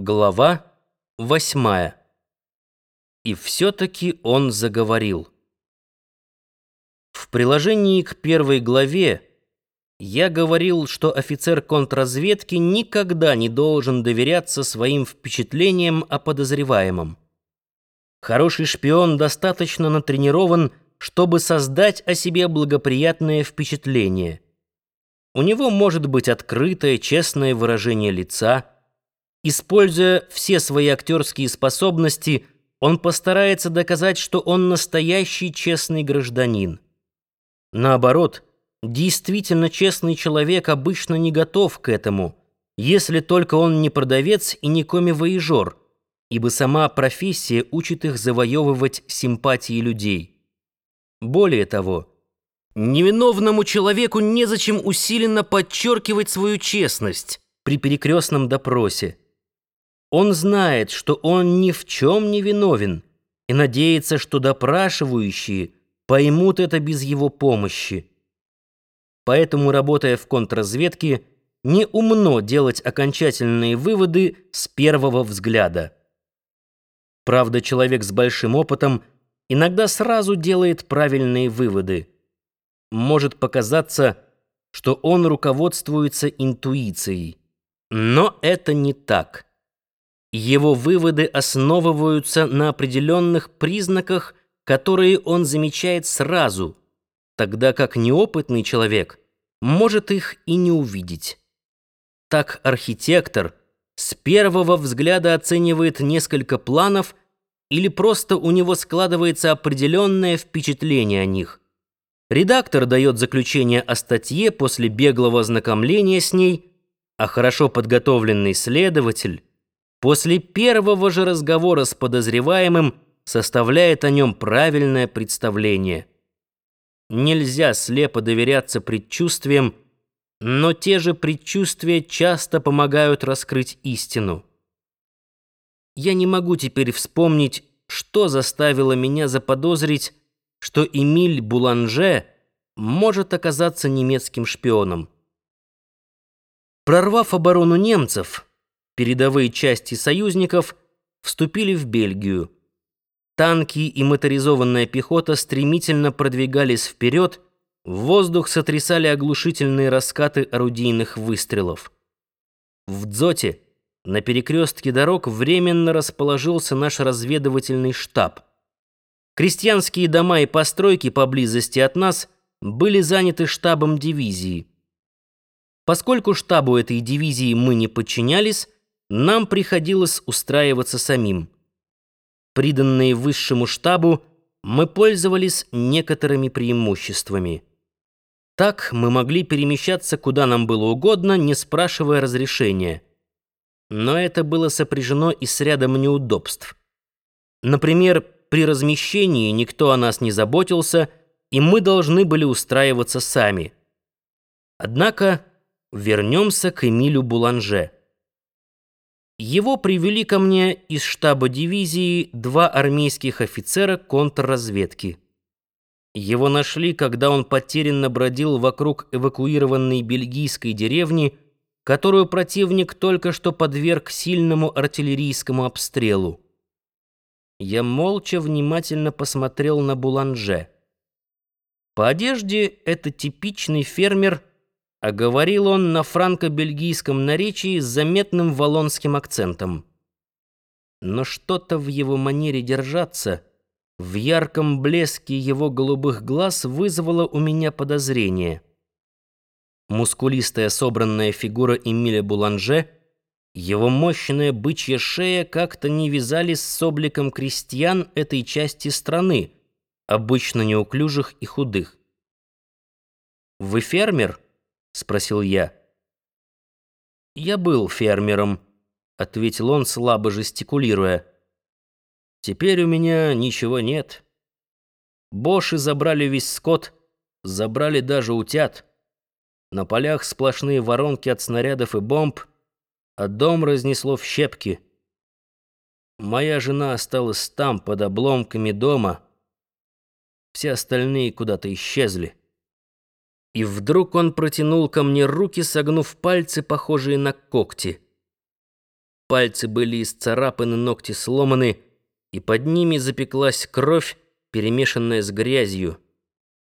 Глава восьмая. И все-таки он заговорил. В приложении к первой главе я говорил, что офицер контрразведки никогда не должен доверяться своим впечатлениям о подозреваемом. Хороший шпион достаточно натренирован, чтобы создать о себе благоприятное впечатление. У него может быть открытое, честное выражение лица – Используя все свои актерские способности, он постарается доказать, что он настоящий честный гражданин. Наоборот, действительно честный человек обычно не готов к этому, если только он не продавец и не коми-вояжер, ибо сама профессия учит их завоевывать симпатии людей. Более того, невиновному человеку незачем усиленно подчеркивать свою честность при перекрестном допросе. Он знает, что он ни в чем не виновен, и надеется, что допрашивающие поймут это без его помощи. Поэтому, работая в контрразведке, не умно делать окончательные выводы с первого взгляда. Правда, человек с большим опытом иногда сразу делает правильные выводы. Может показаться, что он руководствуется интуицией. Но это не так. Его выводы основываются на определенных признаках, которые он замечает сразу, тогда как неопытный человек может их и не увидеть. Так архитектор с первого взгляда оценивает несколько планов или просто у него складывается определенное впечатление о них. Редактор дает заключение о статье после беглого ознакомления с ней, а хорошо подготовленный следователь после первого же разговора с подозреваемым составляет о нем правильное представление. Нельзя слепо доверяться предчувствиям, но те же предчувствия часто помогают раскрыть истину. Я не могу теперь вспомнить, что заставило меня заподозрить, что Эмиль Буланже может оказаться немецким шпионом. Прорвав оборону немцев, передовые части союзников вступили в Бельгию. Танки и моторизованная пехота стремительно продвигались вперед, в воздух сотрясали оглушительные раскаты орудийных выстрелов. В Дзоте, на перекрестке дорог, временно расположился наш разведывательный штаб. Крестьянские дома и постройки поблизости от нас были заняты штабом дивизии. Поскольку штабу этой дивизии мы не подчинялись, нам приходилось устраиваться самим. Приданные высшему штабу, мы пользовались некоторыми преимуществами. Так мы могли перемещаться куда нам было угодно, не спрашивая разрешения. Но это было сопряжено и с рядом неудобств. Например, при размещении никто о нас не заботился, и мы должны были устраиваться сами. Однако вернемся к Эмилю Буланже. Его привели ко мне из штаба дивизии два армейских офицера контрразведки. Его нашли, когда он потерянно бродил вокруг эвакуированной бельгийской деревни, которую противник только что подверг сильному артиллерийскому обстрелу. Я молча внимательно посмотрел на Буланже. По одежде это типичный фермер а говорил он на франко-бельгийском наречии с заметным валонским акцентом. Но что-то в его манере держаться, в ярком блеске его голубых глаз вызвало у меня подозрение. Мускулистая собранная фигура Эмиля Буланже, его мощная бычья шея как-то не вязались с обликом крестьян этой части страны, обычно неуклюжих и худых. «Вы фермер?» Спросил я. Я был фермером, ответил он, слабо жестикулируя. Теперь у меня ничего нет. Боши забрали весь скот, забрали даже утят. На полях сплошные воронки от снарядов и бомб, а дом разнесло в щепки. Моя жена осталась там, под обломками дома. Все остальные куда-то исчезли. И вдруг он протянул ко мне руки, согнув пальцы, похожие на когти. Пальцы были исцарапаны, ногти сломаны, и под ними запеклась кровь, перемешанная с грязью.